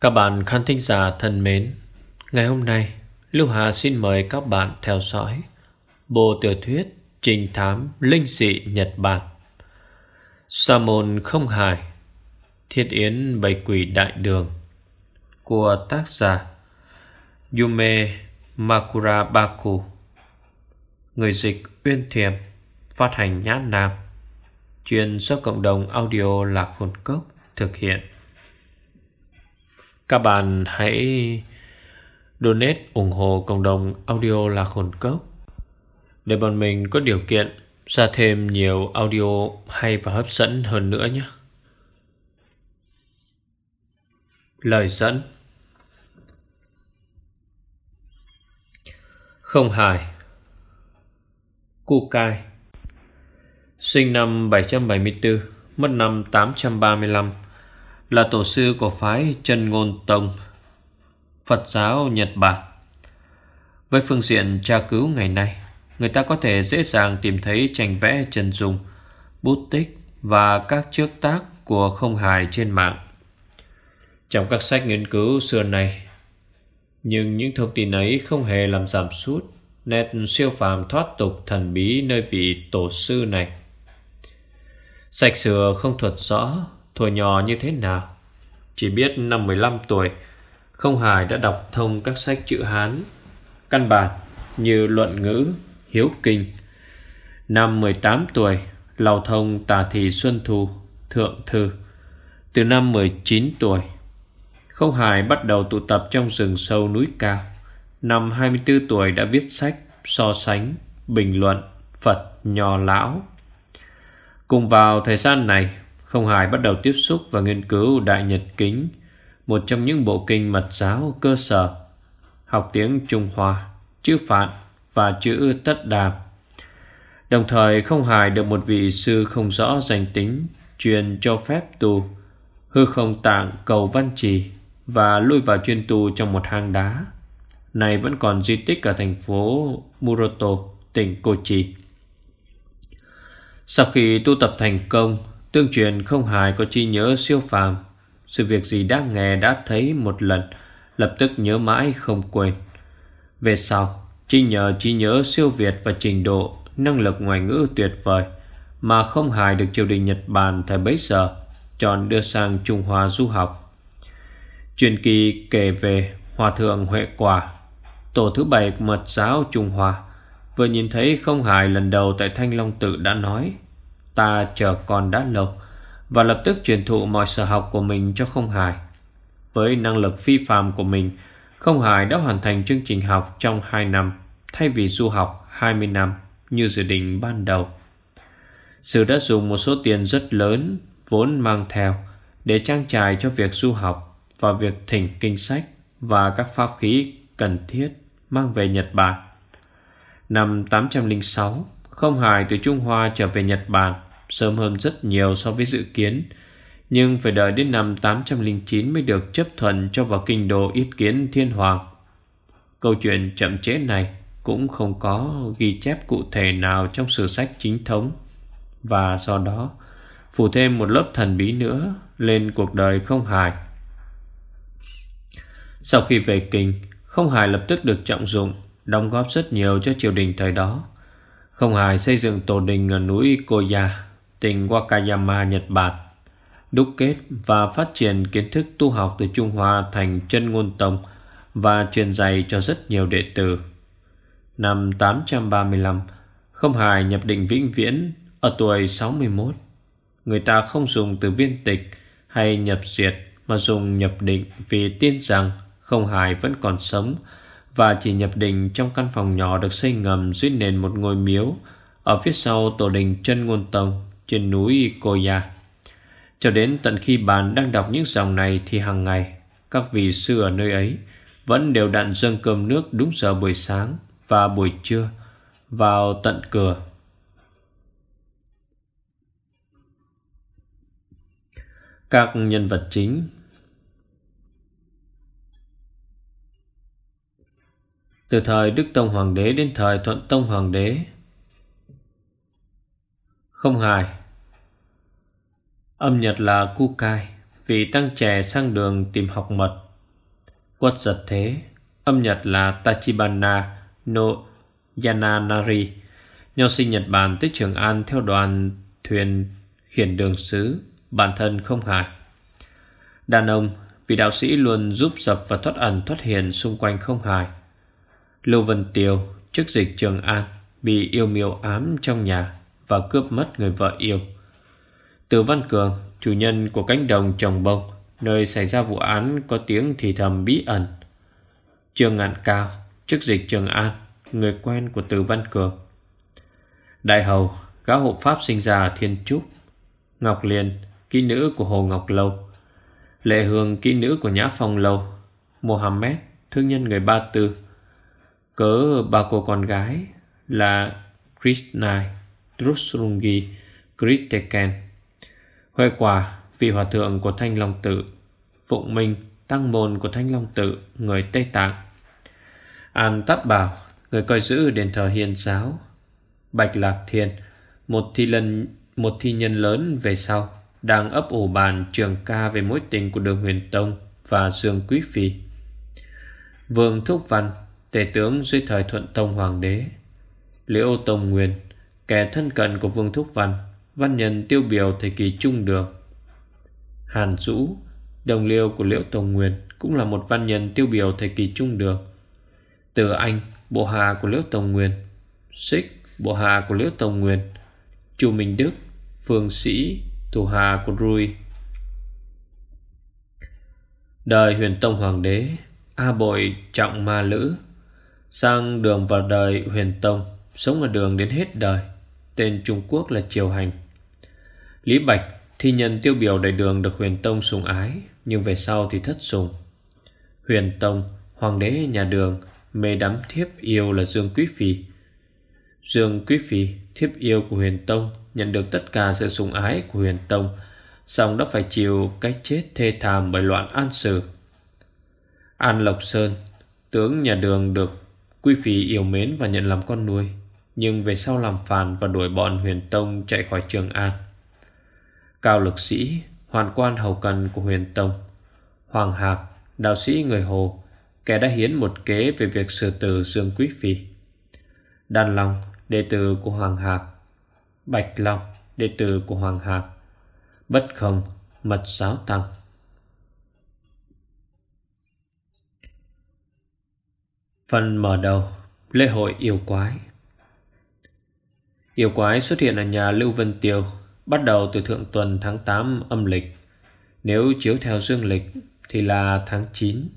Các bạn khán thính giả thân mến, ngày hôm nay Lưu Hà xin mời các bạn theo dõi bộ tiểu thuyết Trình thám linh dị Nhật Bản Sa môn không hài Thiết yến bày quỷ đại đường của tác giả Yume Makura Baku Người dịch Uyên Thiềm Phát hành Nhã Nam Chuyên do cộng đồng audio Lạc Hồn Cốc thực hiện các bạn hãy donate ủng hộ cộng đồng audio là khổn cốc để bọn mình có điều kiện ra thêm nhiều audio hay và hấp dẫn hơn nữa nhé. Lời dẫn. Không hài. Cu Cai. Sinh năm 774 Mất năm 835 là tổ sư của phái chân ngôn tông Phật giáo Nhật Bản. Với phương diện tra cứu ngày nay, người ta có thể dễ dàng tìm thấy tranh vẽ chân dung, bút tích và các trước tác của không hài trên mạng. Trong các sách nghiên cứu xưa này, nhưng những thông tin ấy không hề làm giảm sút nét siêu phàm thoát tục thần bí nơi vị tổ sư này. Sách xưa không thuật rõ Thuở nhỏ như thế nào? Chỉ biết năm 15 tuổi. Không hài đã đọc thông các sách chữ Hán. Căn bản như luận ngữ, hiếu kinh. Năm 18 tuổi Lào thông tà thị Xuân Thu, Thượng Thư. Từ năm 19 tuổi Không hài bắt đầu tụ tập trong rừng sâu núi cao. Năm 24 tuổi đã viết sách So sánh, bình luận, Phật, nho lão. Cùng vào thời gian này không Hải bắt đầu tiếp xúc và nghiên cứu Đại Nhật Kính, một trong những bộ kinh mật giáo cơ sở, học tiếng Trung Hoa, chữ Phạn và chữ Tất Đàm. Đồng thời không hài được một vị sư không rõ danh tính truyền cho phép tu hư không tạng cầu văn trì và lui vào chuyên tu trong một hang đá. Này vẫn còn di tích ở thành phố Muroto, tỉnh Kochi. Sau khi tu tập thành công, Tương truyền không hài có chi nhớ siêu phàm. Sự việc gì đã nghe, đã thấy một lần, Lập tức nhớ mãi không quên. Về sau Chi nhờ chi nhớ siêu việt và trình độ, Năng lực ngoại ngữ tuyệt vời, Mà không hài được triều đình Nhật Bản Thời bấy giờ, Chọn đưa sang Trung Hoa du học. Truyền kỳ kể về Hòa thượng Huệ Quả, Tổ thứ bảy mật giáo Trung Hoa. Vừa nhìn thấy không hài lần đầu Tại Thanh Long Tự đã nói Ta chờ con đã lâu Và lập tức truyền thụ mọi sở học của mình cho không hài. Với năng lực phi phàm của mình, Không hài đã hoàn thành chương trình học trong 2 năm, Thay vì du học 20 năm Như dự định ban đầu. Sư đã dùng một số tiền rất lớn, Vốn mang theo, Để trang trải cho việc du học Và việc thỉnh kinh sách Và các pháp khí cần thiết Mang về Nhật Bản. Năm 806 Không Hải từ Trung Hoa trở về Nhật Bản sớm hơn rất nhiều so với dự kiến, nhưng phải đợi đến năm 809 mới được chấp thuận cho vào kinh đô yết kiến thiên hoàng. Câu chuyện chậm chế này cũng không có ghi chép cụ thể nào trong sử sách chính thống, và do đó phủ thêm một lớp thần bí nữa lên cuộc đời không hài. Sau khi về kinh, không hài lập tức được trọng dụng, đóng góp rất nhiều cho triều đình thời đó. Không hài xây dựng tổ đình ở núi cô gia tỉnh Wakayama, Nhật Bản, đúc kết và phát triển kiến thức tu học từ Trung Hoa thành chân ngôn tông và truyền dạy cho rất nhiều đệ tử. Năm 835, Không Hài nhập định vĩnh viễn ở tuổi 61. Người ta không dùng từ viên tịch hay nhập diệt mà dùng nhập định vì tin rằng Không Hài vẫn còn sống và chỉ nhập định trong căn phòng nhỏ được xây ngầm dưới nền một ngôi miếu ở phía sau tổ đình chân ngôn tông trên núi Koya. Cho đến tận khi bạn đang đọc những dòng này thì hàng ngày, các vị sư ở nơi ấy vẫn đều đặn dâng cơm nước đúng giờ buổi sáng và buổi trưa vào tận cửa. Các nhân vật chính Từ thời Đức Tông Hoàng đế đến thời Thuận Tông Hoàng đế Không hài Âm nhật là cu cai Vì tăng trẻ sang đường tìm học mật. Quất giật thế, Âm Nhật là Tachibana no Yananari. Nho sinh Nhật Bản tới Trường An theo đoàn thuyền khiển đường sứ Bản thân không hại Đàn ông, Vị đạo sĩ luôn giúp dập và thoát ẩn thoát hiền xung quanh không hài. Lưu Vân Tiêu, Chức dịch Trường An, Bị yêu miêu ám trong nhà Và cướp mất người vợ yêu. Từ Văn Cường, Chủ nhân của cánh đồng trồng bông, Nơi xảy ra vụ án có tiếng thì thầm bí ẩn. Trương Ngạn Cao, Chức dịch Trường An, Người quen của Từ Văn Cường. Đại hầu, Gã hộ pháp sinh ra Thiên Trúc. Ngọc Liên, Kỹ nữ của Hồ Ngọc Lâu. Lệ Hương, kỹ nữ của Nhã Phong Lâu. Mohammed, Thương nhân người Ba Tư. Cớ ba cô con gái Là Krishna Drusrungi Kriteken Huệ quả Vị hòa thượng của Thanh Long Tự, Phụng Minh, Tăng môn của Thanh Long Tự, Người Tây Tạng. An Tát Bảo, Người coi giữ đền thờ hiền giáo. Bạch Lạc Thiên Một thi lần một thi nhân lớn về sau, đang ấp ủ bàn trường ca về mối tình của đường huyền tông và dương quý phi. Vương thúc văn, tể tướng dưới thời thuận tông hoàng đế. Liễu tông nguyên, kẻ thân cận của vương thúc văn văn nhân tiêu biểu thời kỳ trung đường hàn dũ đồng liêu của liễu tông nguyên cũng là một văn nhân tiêu biểu thời kỳ trung đường từ anh bộ hạ của liễu tông nguyên xích bộ hạ của liễu tông nguyên chu minh đức phương sĩ thủ hà của Rui. Đời huyền tông hoàng đế, A Bội trọng ma lữ, sang đường vào đời huyền tông, sống ở đường đến hết đời, tên Trung Quốc là Triều Hành. Lý Bạch, thi nhân tiêu biểu đại đường được huyền tông sùng ái, nhưng về sau thì thất sùng. Huyền tông, hoàng đế nhà đường, mê đắm thiếp yêu là Dương Quý Phi. Dương Quý Phi, thiếp yêu của huyền tông, nhận được tất cả sự sủng ái của huyền tông song đã phải chịu cái chết thê thảm bởi loạn an sử an lộc sơn tướng nhà đường được quý phi yêu mến và nhận làm con nuôi nhưng về sau làm phản và đuổi bọn huyền tông chạy khỏi trường an cao lực sĩ, hoàn quan hầu cần của huyền tông. Hoàng hạc, đạo sĩ người hồ, kẻ đã hiến một kế về việc xử tử dương quý phi. Đan long, đệ tử của hoàng hạc. Bạch Long, Đệ tử của Hoàng Hạc. Bất không, Mật giáo tăng. Phần mở đầu, Lễ hội yêu quái. Yêu quái xuất hiện ở nhà Lưu Vân Tiêu. Bắt đầu từ thượng tuần tháng 8 âm lịch Nếu chiếu theo dương lịch Thì là tháng 9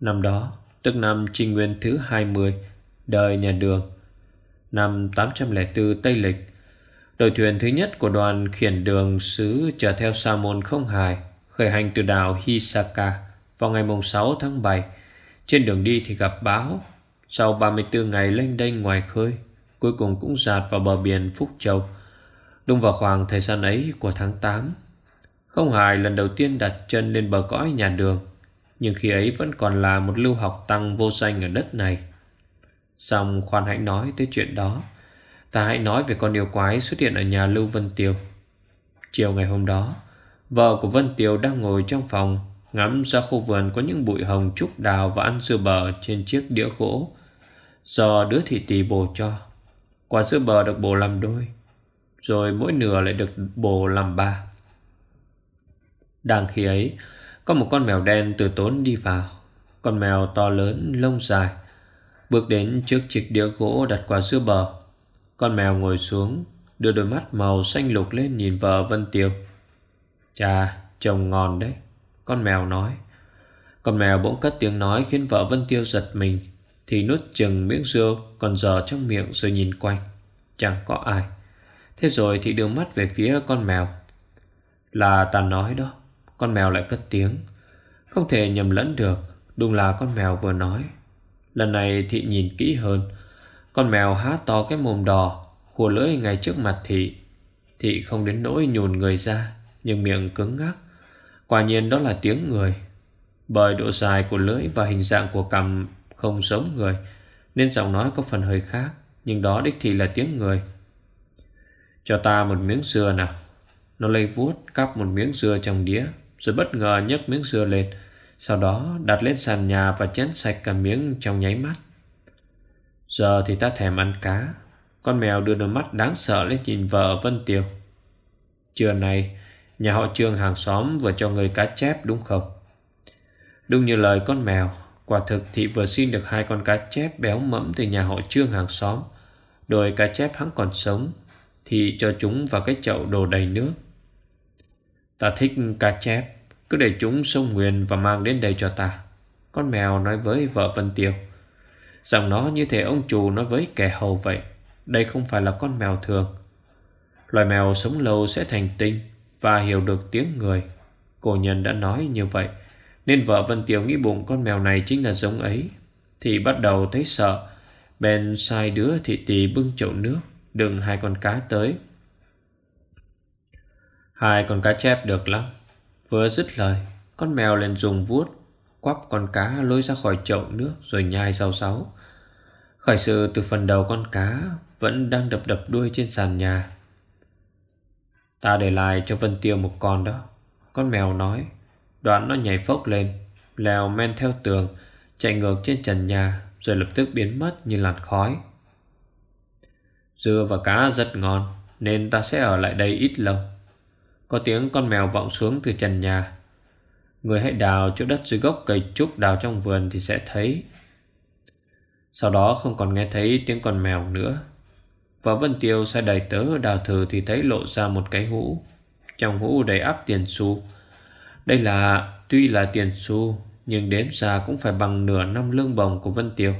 Năm đó Tức năm Trinh Nguyên thứ 20 Đời nhà đường Năm 804 Tây Lịch Đội thuyền thứ nhất của đoàn khiển đường sứ chở theo Sa môn không hài khởi hành từ đảo Hisaka vào ngày 6 tháng 7. Trên đường đi thì gặp bão. Sau 34 ngày lênh đênh ngoài khơi, cuối cùng cũng dạt vào bờ biển Phúc Châu. Đúng vào khoảng thời gian ấy của tháng 8. Không hài lần đầu tiên đặt chân lên bờ cõi nhà đường, nhưng khi ấy vẫn còn là một lưu học tăng vô danh ở đất này. Xong khoan hãy nói tới chuyện đó. Ta hãy nói về con yêu quái xuất hiện ở nhà Lưu Vân Tiêu Chiều ngày hôm đó Vợ của Vân Tiêu đang ngồi trong phòng Ngắm ra khu vườn có những bụi hồng trúc đào Và ăn dưa bờ trên chiếc đĩa gỗ Do đứa thị tỷ bổ cho Quả dưa bờ được bổ làm đôi rồi mỗi nửa lại được bồ làm ba. Đang khi ấy, Có một con mèo đen từ tốn đi vào. Con mèo to lớn, lông dài, Bước đến trước chiếc đĩa gỗ đặt quả dưa bờ. Con mèo ngồi xuống, Đưa đôi mắt màu xanh lục lên nhìn vợ Vân Tiêu. Chà chồng ngon đấy, Con mèo nói. Con mèo bỗng cất tiếng nói Khiến vợ Vân Tiêu giật mình, Thì nuốt chừng miếng rượu Còn dở trong miệng rồi nhìn quanh. Chẳng có ai. Thế rồi thì đưa mắt về phía con mèo. Là ta nói đó, Con mèo lại cất tiếng. Không thể nhầm lẫn được, Đúng là con mèo vừa nói. Lần này thị nhìn kỹ hơn. Con mèo há to cái mồm đỏ Hùa lưỡi ngay trước mặt thị. Thị không đến nỗi nhùn người ra, Nhưng miệng cứng ngắc. Quả nhiên đó là tiếng người. Bởi độ dài của lưỡi và hình dạng của cằm Không giống người, Nên giọng nói có phần hơi khác, Nhưng đó đích thị là tiếng người. Cho ta một miếng dưa nào. Nó lấy vuốt cắp một miếng dưa trong đĩa, Rồi bất ngờ nhấc miếng dưa lên, Sau đó đặt lên sàn nhà và chén sạch cả miếng trong nháy mắt. Giờ thì ta thèm ăn cá. Con mèo đưa đôi mắt đáng sợ lên nhìn vợ Vân Tiêu. Trưa nay, Nhà họ trương hàng xóm vừa cho người cá chép đúng không? Đúng như lời con mèo, Quả thực thị vừa xin được hai con cá chép béo mẫm từ nhà họ trương hàng xóm. Đôi cá chép hắn còn sống thì cho chúng vào cái chậu đồ đầy nước. Ta thích cá chép, Cứ để chúng sông nguyền và mang đến đây cho ta. Con mèo nói với vợ Vân Tiêu. Rằng nó như thể ông chủ nói với kẻ hầu vậy. Đây không phải là con mèo thường. Loài mèo sống lâu sẽ thành tinh Và hiểu được tiếng người. Cổ nhân đã nói như vậy, Nên vợ Vân Tiêu nghĩ bụng con mèo này chính là giống ấy. Thì bắt đầu thấy sợ, Bèn sai đứa thị tỳ bưng chậu nước. Đừng hai con cá tới. Hai con cá chép được lắm. Vừa dứt lời, Con mèo liền dùng vuốt Quắp con cá lôi ra khỏi chậu nước Rồi nhai sau sáu. Khởi sự từ phần đầu con cá Vẫn đang đập đập đuôi trên sàn nhà. Ta để lại cho Vân Tiêu một con đó. Con mèo nói. Đoạn nó nhảy phốc lên, Lèo men theo tường, Chạy ngược trên trần nhà, Rồi lập tức biến mất như làn khói. Dưa và cá rất ngon, Nên ta sẽ ở lại đây ít lâu. Có tiếng con mèo vọng xuống từ trần nhà. Người hãy đào chỗ đất dưới gốc cây trúc đào trong vườn thì sẽ thấy. Sau đó không còn nghe thấy tiếng con mèo nữa. Và Vân Tiêu sai đầy tớ đào thử thì thấy lộ ra một cái hũ. Trong hũ đầy áp tiền xu. Đây là, tuy là tiền xu, Nhưng đếm ra cũng phải bằng nửa năm lương bồng của Vân Tiêu.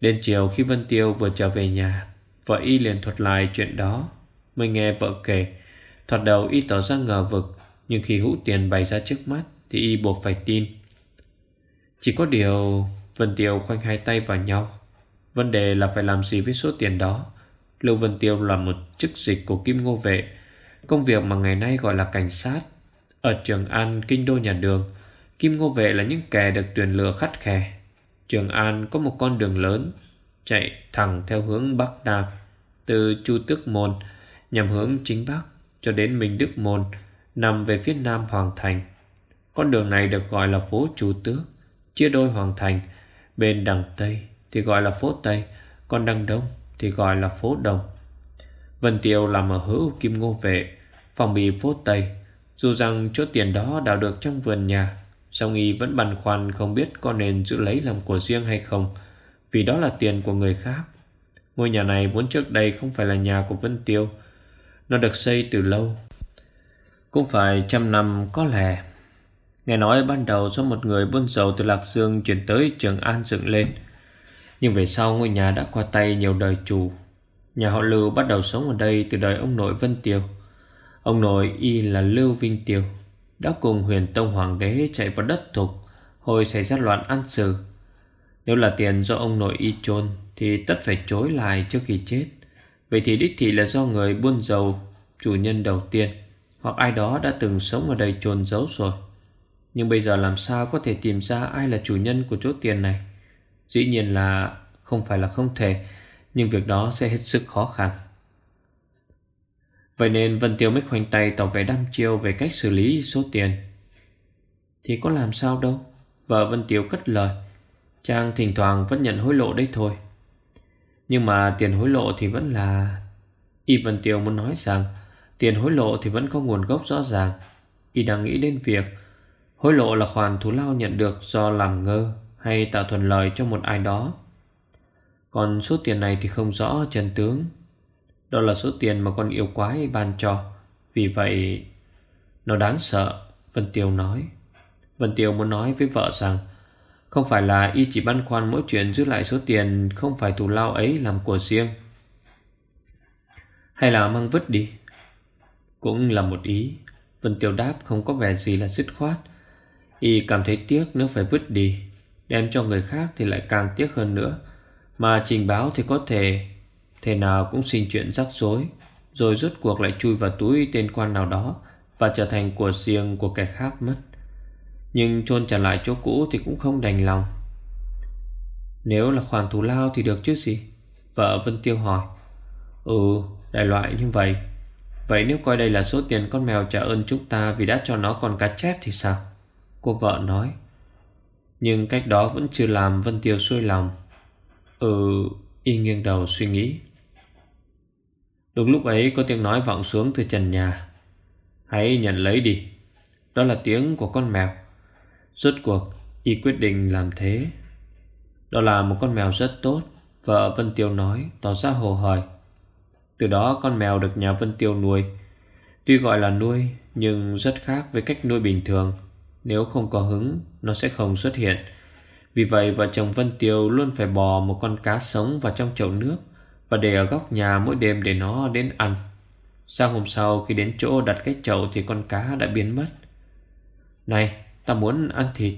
Đến chiều khi Vân Tiêu vừa trở về nhà Vợ y liền thuật lại chuyện đó. Mới nghe vợ kể Thoạt đầu y tỏ ra ngờ vực Nhưng khi hũ tiền bày ra trước mắt Thì y buộc phải tin. Chỉ có điều Vân Tiêu khoanh hai tay vào nhau. Vấn đề là phải làm gì với số tiền đó? Lưu Vân Tiêu là một chức dịch của Kim Ngô Vệ. Công việc mà ngày nay gọi là cảnh sát. Ở Trường An, Kinh Đô Nhà Đường Kim Ngô Vệ là những kẻ được tuyển lựa khắt khe. Trường An có một con đường lớn Chạy thẳng theo hướng Bắc Nam. Từ Chu Tước Môn, Nhằm hướng chính Bắc Cho đến Minh Đức Môn, Nằm về phía Nam Hoàng Thành. Con đường này được gọi là phố Chu Tước, Chia đôi Hoàng Thành. Bên đằng Tây thì gọi là phố Tây, Còn đằng Đông thì gọi là phố Đông Vân Tiêu làm ở hữu Kim Ngô Vệ, Phòng bị phố Tây. Dù rằng chỗ tiền đó đào được trong vườn nhà, song y vẫn băn khoăn không biết có nên giữ lấy làm của riêng hay không, Vì đó là tiền của người khác. Ngôi nhà này vốn trước đây không phải là nhà của Vân Tiêu. Nó được xây từ lâu. Cũng phải trăm năm có lẽ. Nghe nói ban đầu do một người buôn dầu từ Lạc Dương chuyển tới Trường An dựng lên. Nhưng về sau ngôi nhà đã qua tay nhiều đời chủ. Nhà họ Lưu bắt đầu sống ở đây từ đời ông nội Vân Tiêu. Ông nội y là Lưu Vinh Tiêu. Đã cùng huyền tông hoàng đế chạy vào đất thục, Hồi xảy ra loạn an sử. Nếu là tiền do ông nội y chôn thì tất phải chối lại trước khi chết. Vậy thì đích thị là do người buôn dầu, Chủ nhân đầu tiên, Hoặc ai đó đã từng sống ở đây chôn giấu rồi. Nhưng bây giờ làm sao có thể tìm ra ai là chủ nhân của chỗ tiền này? Dĩ nhiên là không phải là không thể, Nhưng việc đó sẽ hết sức khó khăn. Vậy nên Vân Tiêu mới khoanh tay tỏ vẻ đăm chiêu về cách xử lý số tiền. Thì có làm sao đâu? Vợ Vân Tiêu cất lời. Trang thỉnh thoảng vẫn nhận hối lộ đấy thôi. Nhưng mà tiền hối lộ thì vẫn là Y Vân Tiêu muốn nói rằng Tiền hối lộ thì vẫn có nguồn gốc rõ ràng Y đang nghĩ đến việc Hối lộ là khoản thù lao nhận được do làm ngơ hay tạo thuận lợi cho một ai đó. Còn số tiền này thì không rõ chân tướng. Đó là số tiền mà con yêu quái ban cho. Vì vậy, nó đáng sợ, Vân Tiêu nói. Vân Tiêu muốn nói với vợ rằng không phải là y chỉ băn khoăn mỗi chuyện giữ lại số tiền, không phải thù lao ấy làm của riêng. Hay là mang vứt đi. Cũng là một ý. Vân Tiêu đáp không có vẻ gì là dứt khoát. Y cảm thấy tiếc nếu phải vứt đi, Đem cho người khác thì lại càng tiếc hơn nữa Mà trình báo thì có thể, thế nào cũng sinh chuyện rắc rối Rồi rốt cuộc lại chui vào túi tên quan nào đó Và trở thành của riêng của kẻ khác mất nhưng chôn trả lại chỗ cũ thì cũng không đành lòng. Nếu là khoản thù lao thì được chứ gì? Vợ Vân Tiêu hỏi. Ừ đại loại như vậy. Vậy nếu coi đây là số tiền con mèo trả ơn chúng ta Vì đã cho nó con cá chép thì sao? Cô vợ nói. Nhưng cách đó vẫn chưa làm Vân Tiêu xuôi lòng. Ừ Y nghiêng đầu suy nghĩ. Đúng lúc ấy có tiếng nói vọng xuống từ trần nhà. Hãy nhận lấy đi. Đó là tiếng của con mèo. Rốt cuộc, Y quyết định làm thế. Đó là một con mèo rất tốt, Vợ Vân Tiêu nói, Tỏ ra hồ hởi. Từ đó, con mèo được nhà Vân Tiêu nuôi. Tuy gọi là nuôi, Nhưng rất khác với cách nuôi bình thường. Nếu không có hứng, Nó sẽ không xuất hiện. Vì vậy, vợ chồng Vân Tiêu luôn phải bò một con cá sống vào trong chậu nước Và để ở góc nhà mỗi đêm để nó đến ăn. Sáng hôm sau, khi đến chỗ đặt cái chậu Thì con cá đã biến mất. Này ta muốn ăn thịt.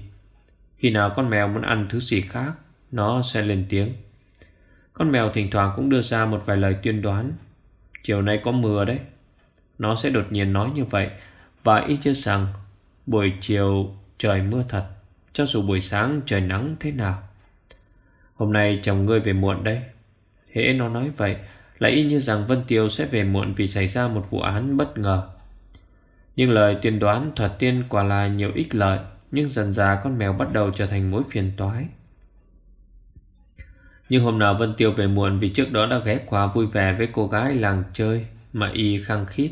Khi nào con mèo muốn ăn thứ gì khác, Nó sẽ lên tiếng. Con mèo thỉnh thoảng cũng đưa ra một vài lời tuyên đoán. Chiều nay có mưa đấy. Nó sẽ đột nhiên nói như vậy Và ý chưa rằng, Buổi chiều trời mưa thật, Cho dù buổi sáng trời nắng thế nào. Hôm nay chồng ngươi về muộn đây Hễ nó nói vậy, Lại y như rằng Vân Tiêu sẽ về muộn Vì xảy ra một vụ án bất ngờ. Nhưng lời tiên đoán thuật tiên quả là nhiều ích lợi, Nhưng dần dà con mèo bắt đầu trở thành mối phiền toái. Nhưng hôm nào Vân Tiêu về muộn Vì trước đó đã ghé qua vui vẻ với cô gái làng chơi Mà y khăng khít,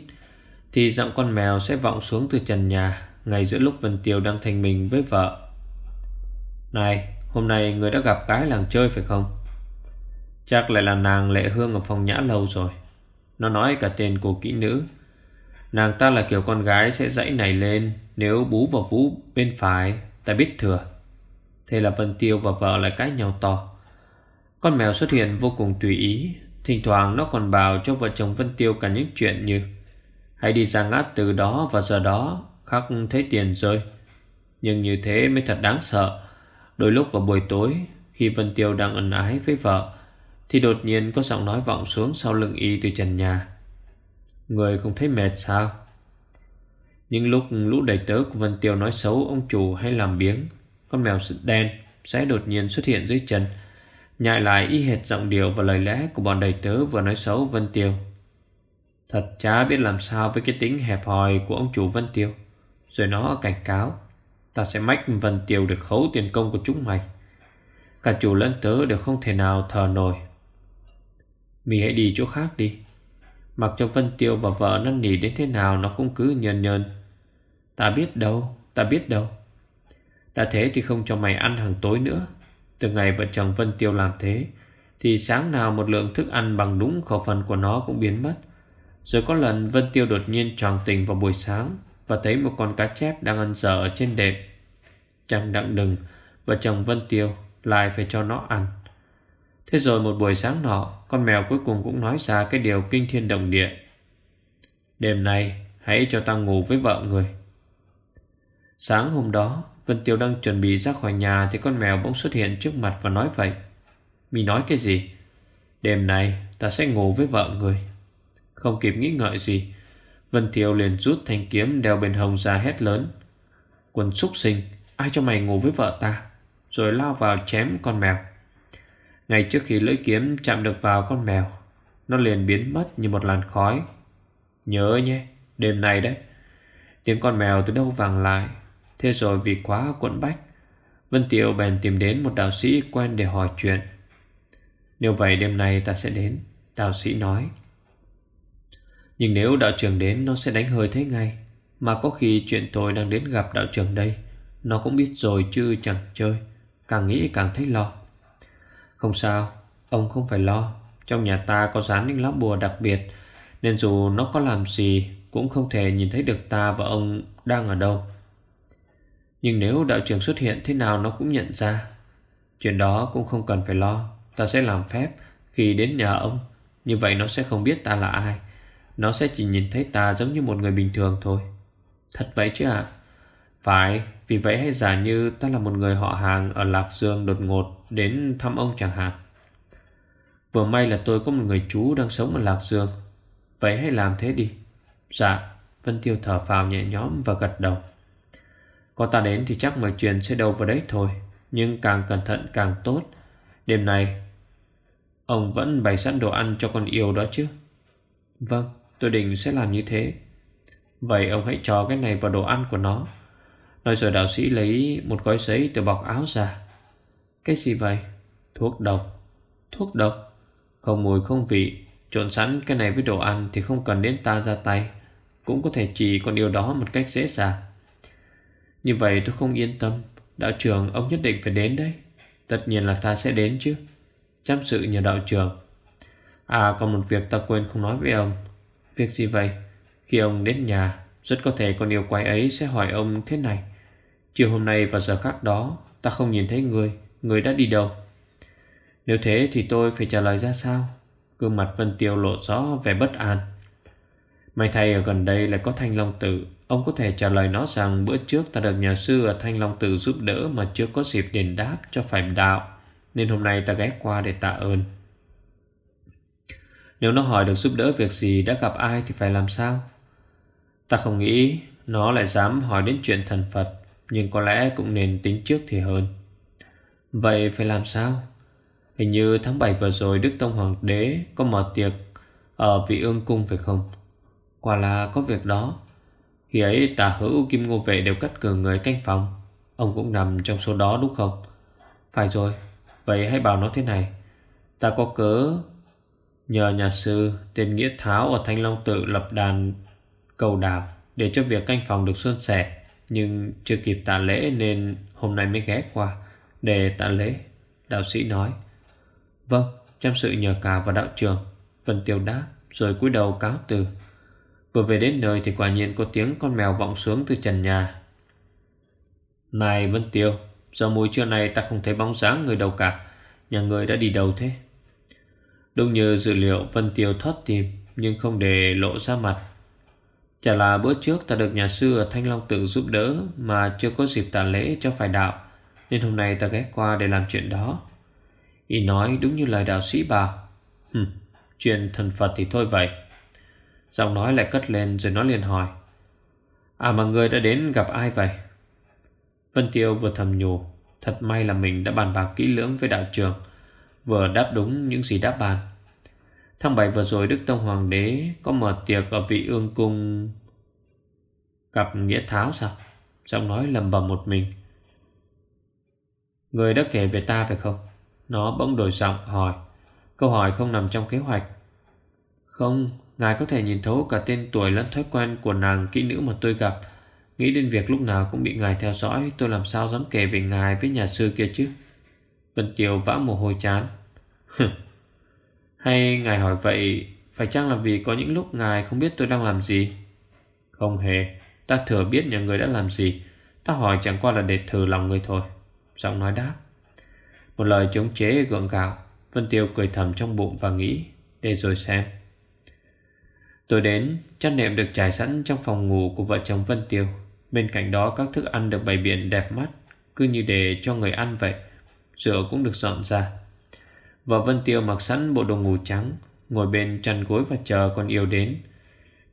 Thì giọng con mèo sẽ vọng xuống từ trần nhà Ngay giữa lúc Vân Tiêu đang thành mình với vợ. Này, Hôm nay người đã gặp gái làng chơi phải không? Chắc lại là nàng Lệ Hương ở phòng nhã lâu rồi. Nó nói cả tên cô kỹ nữ. Nàng ta là kiểu con gái sẽ dãy này lên, Nếu bú vào vú bên phải, Ta biết thừa. Thế là Vân Tiêu và vợ lại cãi nhau to. Con mèo xuất hiện vô cùng tùy ý. Thỉnh thoảng nó còn bảo cho vợ chồng Vân Tiêu cả những chuyện như, Hãy đi ra ngát từ đó và giờ đó, Khắc thấy tiền rơi. Nhưng như thế mới thật đáng sợ. Đôi lúc vào buổi tối, Khi Vân Tiêu đang ân ái với vợ, Thì đột nhiên có giọng nói vọng xuống sau lưng y từ trần nhà. Người không thấy mệt sao? Những lúc lũ đầy tớ của Vân Tiêu nói xấu ông chủ hay làm biếng, Con mèo sụt đen sẽ đột nhiên xuất hiện dưới chân, Nhại lại y hệt giọng điệu và lời lẽ của bọn đầy tớ vừa nói xấu Vân Tiêu. Thật chả biết làm sao với cái tính hẹp hòi của ông chủ Vân Tiêu. Rồi nó cảnh cáo, Ta sẽ mách Vân Tiêu được khấu tiền công của chúng mày. Cả chủ lẫn tớ đều không thể nào thờ nổi. Mì hãy đi chỗ khác đi. Mặc cho Vân Tiêu và vợ năn nỉ đến thế nào Nó cũng cứ nhơn nhơn Ta biết đâu, Ta biết đâu. Đã thế thì không cho mày ăn hàng tối nữa. Từ ngày vợ chồng Vân Tiêu làm thế, Thì sáng nào một lượng thức ăn bằng đúng khẩu phần của nó cũng biến mất. Rồi có lần Vân Tiêu đột nhiên tròn tình vào buổi sáng Và thấy một con cá chép đang ăn dở ở trên đệm. Chẳng đặng đừng, Vợ chồng Vân Tiêu lại phải cho nó ăn. Thế rồi một buổi sáng nọ, Con mèo cuối cùng cũng nói ra cái điều kinh thiên động địa. Đêm nay, Hãy cho ta ngủ với vợ người. Sáng hôm đó, Vân Tiêu đang chuẩn bị ra khỏi nhà Thì con mèo bỗng xuất hiện trước mặt và nói vậy. Mi nói cái gì? Đêm nay, ta sẽ ngủ với vợ người. Không kịp nghĩ ngợi gì, Vân Tiêu liền rút thanh kiếm đeo bên hông ra hét lớn. Quần súc sinh, Ai cho mày ngủ với vợ ta? Rồi lao vào chém con mèo ngay trước khi lưỡi kiếm chạm được vào con mèo, Nó liền biến mất như một làn khói. Nhớ nhé, Đêm nay đấy, Tiếng con mèo từ đâu vàng lại? Thế rồi vì quá quẫn bách, Vân Tiêu bèn tìm đến một đạo sĩ quen để hỏi chuyện. Nếu vậy đêm nay ta sẽ đến, Đạo sĩ nói. Nhưng nếu đạo trưởng đến, Nó sẽ đánh hơi thế ngay. Mà có khi chuyện tôi đang đến gặp đạo trưởng đây, Nó cũng biết rồi chứ chẳng chơi, Càng nghĩ càng thấy lo không sao, Ông không phải lo. Trong nhà ta có dán những lá bùa đặc biệt, Nên dù nó có làm gì, Cũng không thể nhìn thấy được ta và ông đang ở đâu. Nhưng nếu đạo trưởng xuất hiện thế nào nó cũng nhận ra. Chuyện đó cũng không cần phải lo. Ta sẽ làm phép Khi đến nhà ông. Như vậy nó sẽ không biết ta là ai. Nó sẽ chỉ nhìn thấy ta giống như một người bình thường thôi. Thật vậy chứ ạ? à? Phải Vì vậy hãy giả như ta là một người họ hàng Ở Lạc Dương đột ngột đến thăm ông chẳng hạn. Vừa may là tôi có một người chú đang sống ở Lạc Dương. Vậy hãy làm thế đi. Dạ, Vân Tiêu thở phào nhẹ nhõm và gật đầu. Có ta đến thì chắc mọi chuyện sẽ đâu vào đấy thôi. Nhưng càng cẩn thận càng tốt. Đêm nay, ông vẫn bày sẵn đồ ăn cho con yêu đó chứ? Vâng, tôi định sẽ làm như thế. Vậy ông hãy cho cái này vào đồ ăn của nó. Nói rồi đạo sĩ lấy một gói giấy từ bọc áo ra. Cái gì vậy? Thuốc độc. Thuốc độc? Không mùi, không vị. Trộn sẵn cái này với đồ ăn thì không cần đến ta ra tay. Cũng có thể chỉ con điều đó một cách dễ dàng. Như vậy tôi không yên tâm. Đạo trưởng, ông nhất định phải đến đấy. Tất nhiên là ta sẽ đến chứ. Chăm sự nhờ đạo trưởng. À còn một việc ta quên không nói với ông. Việc gì vậy? Khi ông đến nhà, Rất có thể con yêu quái ấy sẽ hỏi ông thế này. Chiều hôm nay và giờ khác đó, Ta không nhìn thấy người. Người đã đi đâu? Nếu thế thì tôi phải trả lời ra sao? Gương mặt Vân Tiêu lộ rõ vẻ bất an. May thay ở gần đây lại có Thanh Long Tử. Ông có thể trả lời nó rằng Bữa trước ta được nhà sư ở Thanh Long Tử giúp đỡ Mà chưa có dịp đền đáp cho phải đạo, Nên hôm nay ta ghé qua để tạ ơn. Nếu nó hỏi được giúp đỡ việc gì Đã gặp ai thì phải làm sao? Ta không nghĩ Nó lại dám hỏi đến chuyện thần Phật. Nhưng có lẽ cũng nên tính trước thì hơn. Vậy phải làm sao? Hình như tháng 7 vừa rồi Đức Tông Hoàng đế có mở tiệc Ở vị ương cung phải không? Quả là có việc đó. Khi ấy tà hữu kim ngô vệ đều cắt cử người canh phòng. Ông cũng nằm trong số đó đúng không? Phải rồi. Vậy hãy bảo nó thế này. Ta có cớ Nhờ nhà sư tên Nghĩa Tháo ở Thanh Long Tự lập đàn cầu đảo Để cho việc canh phòng được suôn sẻ. Nhưng chưa kịp tạ lễ nên hôm nay mới ghé qua Để tạ lễ Đạo sĩ nói. Vâng, chăm sự nhờ cả vào đạo trường Vân Tiêu đáp rồi cúi đầu cáo từ. Vừa về đến nơi thì quả nhiên có tiếng con mèo vọng xuống từ trần nhà. Này Vân Tiêu Do mùi trưa này ta không thấy bóng dáng người đâu cả Nhà người đã đi đâu thế? Đúng như dự liệu Vân Tiêu thoát tìm Nhưng không để lộ ra mặt. Chả là bữa trước ta được nhà sư ở Thanh Long tự giúp đỡ Mà chưa có dịp tạ lễ cho phải đạo Nên hôm nay ta ghé qua để làm chuyện đó. Y nói đúng như lời đạo sĩ bảo Hừm, chuyện thần Phật thì thôi vậy. Giọng nói lại cất lên rồi nó liền hỏi. À mà người đã đến gặp ai vậy? Vân Tiêu vừa thầm nhủ. Thật may là mình đã bàn bạc kỹ lưỡng với đạo trưởng Vừa đáp đúng những gì đáp bàn. Tháng 7 vừa rồi Đức Tông Hoàng đế Có mở tiệc ở vị ương cung Gặp Nghĩa Tháo sao? Giọng nói lầm bầm một mình. Người đã kể về ta phải không? Nó bỗng đổi giọng hỏi. Câu hỏi không nằm trong kế hoạch. Không, Ngài có thể nhìn thấu cả tên tuổi lẫn thói quen của nàng kỹ nữ mà tôi gặp. Nghĩ đến việc lúc nào cũng bị ngài theo dõi, Tôi làm sao dám kể về ngài với nhà sư kia chứ? Vân Tiều vã mồ hôi chán. Hay ngài hỏi vậy Phải chăng là vì có những lúc ngài không biết tôi đang làm gì Không hề Ta thừa biết nhà người đã làm gì Ta hỏi chẳng qua là để thử lòng người thôi Giọng nói đáp Một lời chống chế gượng gạo Vân Tiêu cười thầm trong bụng và nghĩ Để rồi xem Tôi đến, chăn nệm được trải sẵn trong phòng ngủ của vợ chồng Vân Tiêu. Bên cạnh đó các thức ăn được bày biện đẹp mắt, cứ như để cho người ăn vậy. Rượu cũng được dọn ra và Vân Tiêu mặc sẵn bộ đồ ngủ trắng, ngồi bên chăn gối và chờ con yêu đến.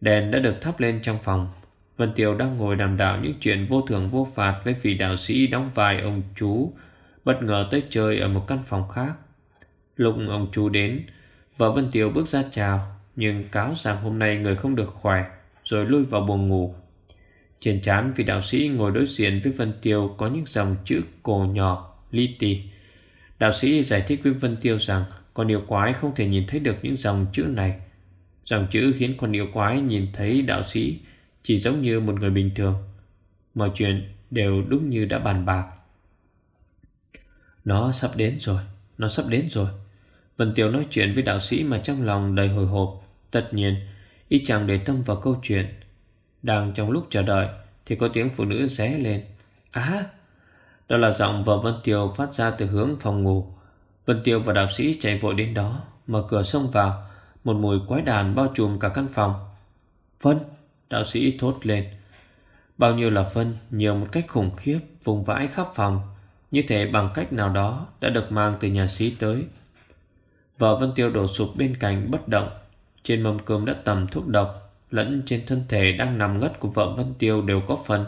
Đèn đã được thắp lên trong phòng. Vân Tiêu đang ngồi đàm đạo những chuyện vô thường vô phạt với vị đạo sĩ đóng vai ông chú, bất ngờ tới chơi ở một căn phòng khác. Lúc ông chú đến, và Vân Tiêu bước ra chào, nhưng cáo rằng hôm nay người không được khỏe, rồi lui vào buồng ngủ. Trên trán vị đạo sĩ ngồi đối diện với Vân Tiêu có những dòng chữ cổ nhỏ, li ti. Đạo sĩ giải thích với Vân Tiêu rằng con yêu quái không thể nhìn thấy được những dòng chữ này. Dòng chữ khiến con yêu quái nhìn thấy đạo sĩ chỉ giống như một người bình thường. Mọi chuyện đều đúng như đã bàn bạc. Nó sắp đến rồi, nó sắp đến rồi. Vân Tiêu nói chuyện với đạo sĩ mà trong lòng đầy hồi hộp. Tất nhiên Y chẳng để tâm vào câu chuyện Đang trong lúc chờ đợi Thì có tiếng phụ nữ ré lên Á đó là giọng vợ Vân Tiêu phát ra từ hướng phòng ngủ. Vân Tiêu và đạo sĩ chạy vội đến đó, Mở cửa xông vào. Một mùi quái đàn bao trùm cả căn phòng. Phân Đạo sĩ thốt lên. Bao nhiêu là phân Nhiều một cách khủng khiếp, Vùng vãi khắp phòng. Như thể bằng cách nào đó Đã được mang từ nhà sĩ tới. Vợ Vân Tiêu đổ sụp bên cạnh bất động. Trên mâm cơm đã tầm thuốc độc, Lẫn trên thân thể đang nằm ngất của vợ Vân Tiêu đều có phần.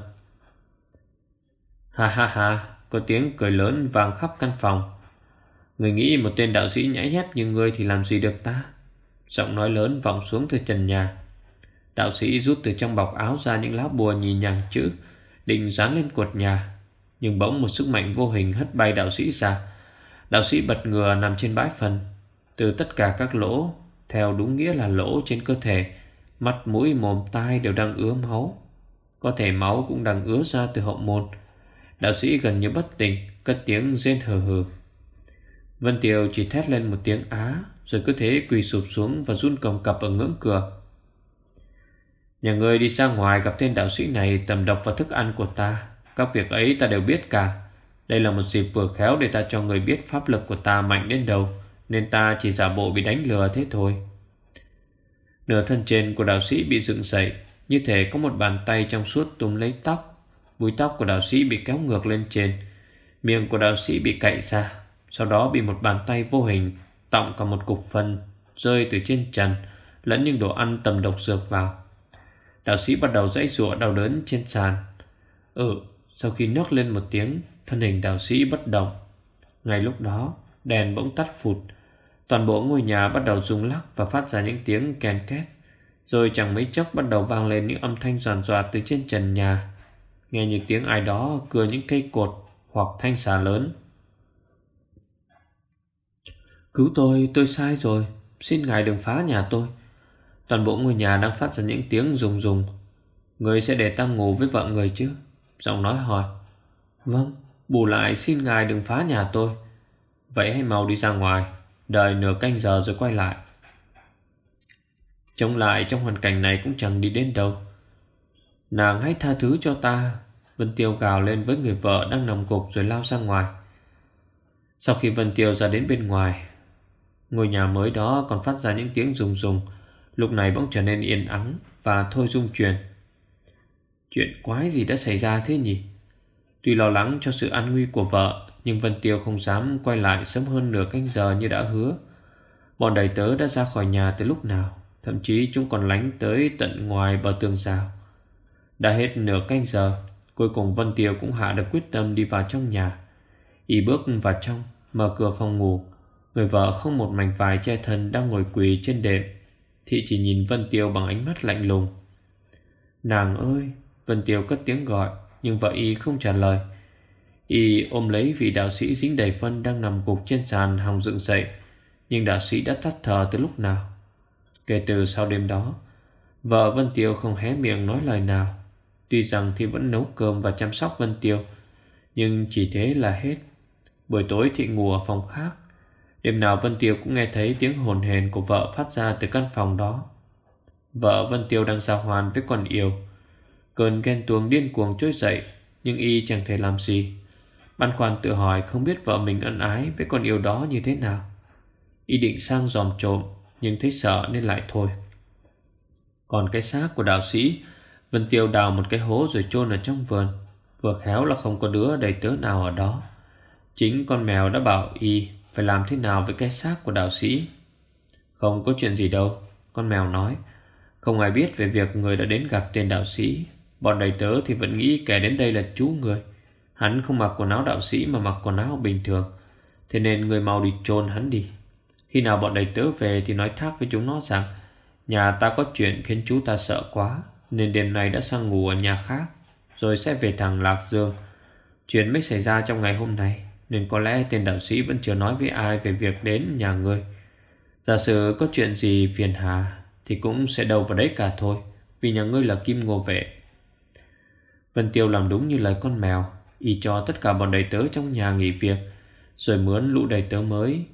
Ha ha ha, Có tiếng cười lớn vang khắp căn phòng. Người nghĩ một tên đạo sĩ nhãi nhép như ngươi thì làm gì được ta? Giọng nói lớn vọng xuống từ trần nhà. Đạo sĩ rút từ trong bọc áo ra những lá bùa nhì nhằng chữ, Định dán lên cột nhà. Nhưng bỗng một sức mạnh vô hình hất bay đạo sĩ ra. Đạo sĩ bật ngừa nằm trên bãi phần. Từ tất cả các lỗ, Theo đúng nghĩa là lỗ trên cơ thể, Mắt, mũi, mồm, tai đều đang ứa máu. Có thể máu cũng đang ứa ra từ hậu môn. Đạo sĩ gần như bất tỉnh, Cất tiếng rên hờ hờ. Vân Tiều chỉ thét lên một tiếng á, Rồi cứ thế quỳ sụp xuống Và run cầm cập ở ngưỡng cửa. Nhà ngươi đi ra ngoài gặp tên đạo sĩ này Tầm độc vào thức ăn của ta. Các việc ấy ta đều biết cả. Đây là một dịp vừa khéo để ta cho người biết Pháp lực của ta mạnh đến đâu, Nên ta chỉ giả bộ bị đánh lừa thế thôi. Nửa thân trên của đạo sĩ bị dựng dậy, Như thể có một bàn tay trong suốt túm lấy tóc. Búi tóc của đạo sĩ bị kéo ngược lên trên. Miệng của đạo sĩ bị cậy ra. Sau đó bị một bàn tay vô hình, Tọng cả một cục phân, Rơi từ trên trần, Lẫn những đồ ăn tầm độc dược vào. Đạo sĩ bắt đầu dãy rụa đau đớn trên sàn. Ừ Sau khi nấc lên một tiếng, Thân hình đạo sĩ bất động. Ngay lúc đó, đèn bỗng tắt phụt. Toàn bộ ngôi nhà bắt đầu rung lắc Và phát ra những tiếng kèn két. Rồi chẳng mấy chốc bắt đầu vang lên những âm thanh giòn giọt từ trên trần nhà. Nghe như tiếng ai đó cưa những cây cột Hoặc thanh xà lớn. Cứu tôi, tôi sai rồi. Xin ngài đừng phá nhà tôi. Toàn bộ ngôi nhà đang phát ra những tiếng rùng rùng. Người sẽ để ta ngủ với vợ người chứ? Giọng nói hỏi. Vâng, bù lại xin ngài đừng phá nhà tôi. Vậy hãy mau đi ra ngoài. Đợi nửa canh giờ rồi quay lại. Chống lại trong hoàn cảnh này cũng chẳng đi đến đâu. Nàng hãy tha thứ cho ta. Vân Tiêu gào lên với người vợ đang nằm gục rồi lao ra ngoài. Sau khi Vân Tiêu ra đến bên ngoài, Ngôi nhà mới đó còn phát ra những tiếng rùng rùng. Lúc này bỗng trở nên yên ắng Và thôi rung truyền Chuyện quái gì đã xảy ra thế nhỉ? Tuy lo lắng cho sự an nguy của vợ, Nhưng Vân Tiêu không dám quay lại sớm hơn nửa canh giờ như đã hứa. Bọn đầy tớ đã ra khỏi nhà từ lúc nào, Thậm chí chúng còn lánh tới tận ngoài bờ tường rào. Đã hết nửa canh giờ, Cuối cùng Vân Tiêu cũng hạ được quyết tâm đi vào trong nhà. Y bước vào trong, Mở cửa phòng ngủ. Người vợ không một mảnh vải che thân đang ngồi quỳ trên đệm. Thị chỉ nhìn Vân Tiêu bằng ánh mắt lạnh lùng. Nàng ơi, Vân Tiêu cất tiếng gọi, Nhưng vợ y không trả lời. Y ôm lấy vị đạo sĩ dính đầy phân Đang nằm gục trên sàn hòng dựng dậy, Nhưng đạo sĩ đã tắt thở từ lúc nào? Kể từ sau đêm đó, Vợ Vân Tiêu không hé miệng nói lời nào. Tuy rằng thì vẫn nấu cơm và chăm sóc Vân Tiêu Nhưng chỉ thế là hết Buổi tối thị ngủ ở phòng khác Đêm nào Vân Tiêu cũng nghe thấy tiếng hồn hền của vợ phát ra từ căn phòng đó. Vợ Vân Tiêu đang giao hoàn với con yêu. Cơn ghen tuông điên cuồng trỗi dậy, nhưng y chẳng thể làm gì. Băn khoăn tự hỏi không biết vợ mình ân ái với con yêu đó như thế nào. Y định sang dòm trộm, nhưng thấy sợ nên lại thôi. Còn cái xác của đạo sĩ, Vân Tiêu đào một cái hố rồi chôn ở trong vườn. Vừa khéo là không có đứa đầy tớ nào ở đó. Chính con mèo đã bảo y phải làm thế nào với cái xác của đạo sĩ. Không có chuyện gì đâu, Con mèo nói. Không ai biết về việc người đã đến gặp tên đạo sĩ. Bọn đầy tớ thì vẫn nghĩ kẻ đến đây là chú người. Hắn không mặc quần áo đạo sĩ mà mặc quần áo bình thường. Thế nên người mau đi chôn hắn đi. Khi nào bọn đầy tớ về thì nói thác với chúng nó rằng, Nhà ta có chuyện khiến chú ta sợ quá. Nên đêm nay đã sang ngủ ở nhà khác, Rồi sẽ về thằng Lạc Dương. Chuyện mới xảy ra trong ngày hôm nay, nên có lẽ tên đạo sĩ vẫn chưa nói với ai Về việc đến nhà ngươi. Giả sử có chuyện gì phiền hà, Thì cũng sẽ đâu vào đấy cả thôi, Vì nhà ngươi là kim ngô vệ. Vân Tiêu làm đúng như lời con mèo, Y cho tất cả bọn đầy tớ trong nhà nghỉ việc, Rồi mướn lũ đầy tớ mới.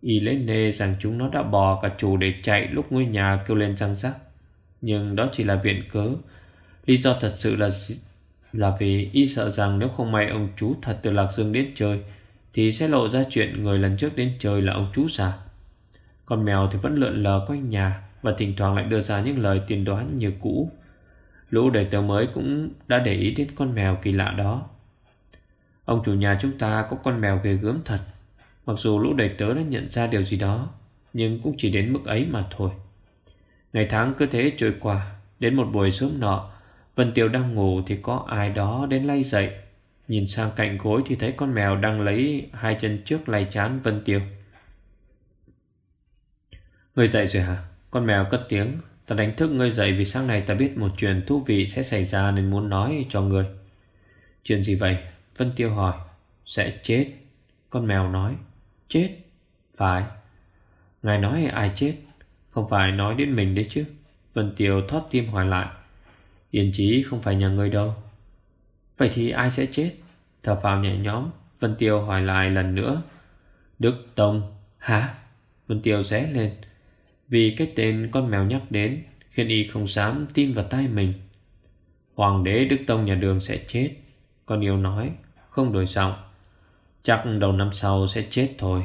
Y lấy nê rằng chúng nó đã bò cả chủ để chạy lúc ngôi nhà kêu lên răng rắc. Nhưng đó chỉ là viện cớ. Lý do thật sự là là vì y sợ rằng nếu không may ông chú thật từ Lạc Dương đến chơi, thì sẽ lộ ra chuyện người lần trước đến chơi là ông chú già. Con mèo thì vẫn lượn lờ quanh nhà Và thỉnh thoảng lại đưa ra những lời tiên đoán như cũ. Lũ đầy tớ mới cũng đã để ý đến con mèo kỳ lạ đó. Ông chủ nhà chúng ta có con mèo ghê gớm thật. Mặc dù lũ đầy tớ đã nhận ra điều gì đó, Nhưng cũng chỉ đến mức ấy mà thôi. Ngày tháng cứ thế trôi qua, Đến một buổi sớm nọ, Vân Tiêu đang ngủ thì có ai đó đến lay dậy Nhìn sang cạnh gối thì thấy con mèo đang lấy hai chân trước lay chán Vân Tiêu. Ngươi dậy rồi hả? Con mèo cất tiếng. Ta đánh thức ngươi dậy vì sáng nay ta biết một chuyện thú vị sẽ xảy ra nên muốn nói cho ngươi. Chuyện gì vậy? Vân Tiêu hỏi Sẽ chết, Con mèo nói Chết Phải Ngài nói ai chết không phải nói đến mình đấy chứ. Vân Tiêu thoát tim hỏi lại. Yên chí không phải nhà người đâu. Vậy thì ai sẽ chết? Thở phào nhẹ nhõm, Vân Tiêu hỏi lại lần nữa. Đức Tông. Hả? Vân Tiêu ré lên. Vì cái tên con mèo nhắc đến, Khiến y không dám tin vào tai mình. Hoàng đế Đức Tông nhà đường sẽ chết. Con yêu nói, Không đổi giọng. Chắc đầu năm sau sẽ chết thôi.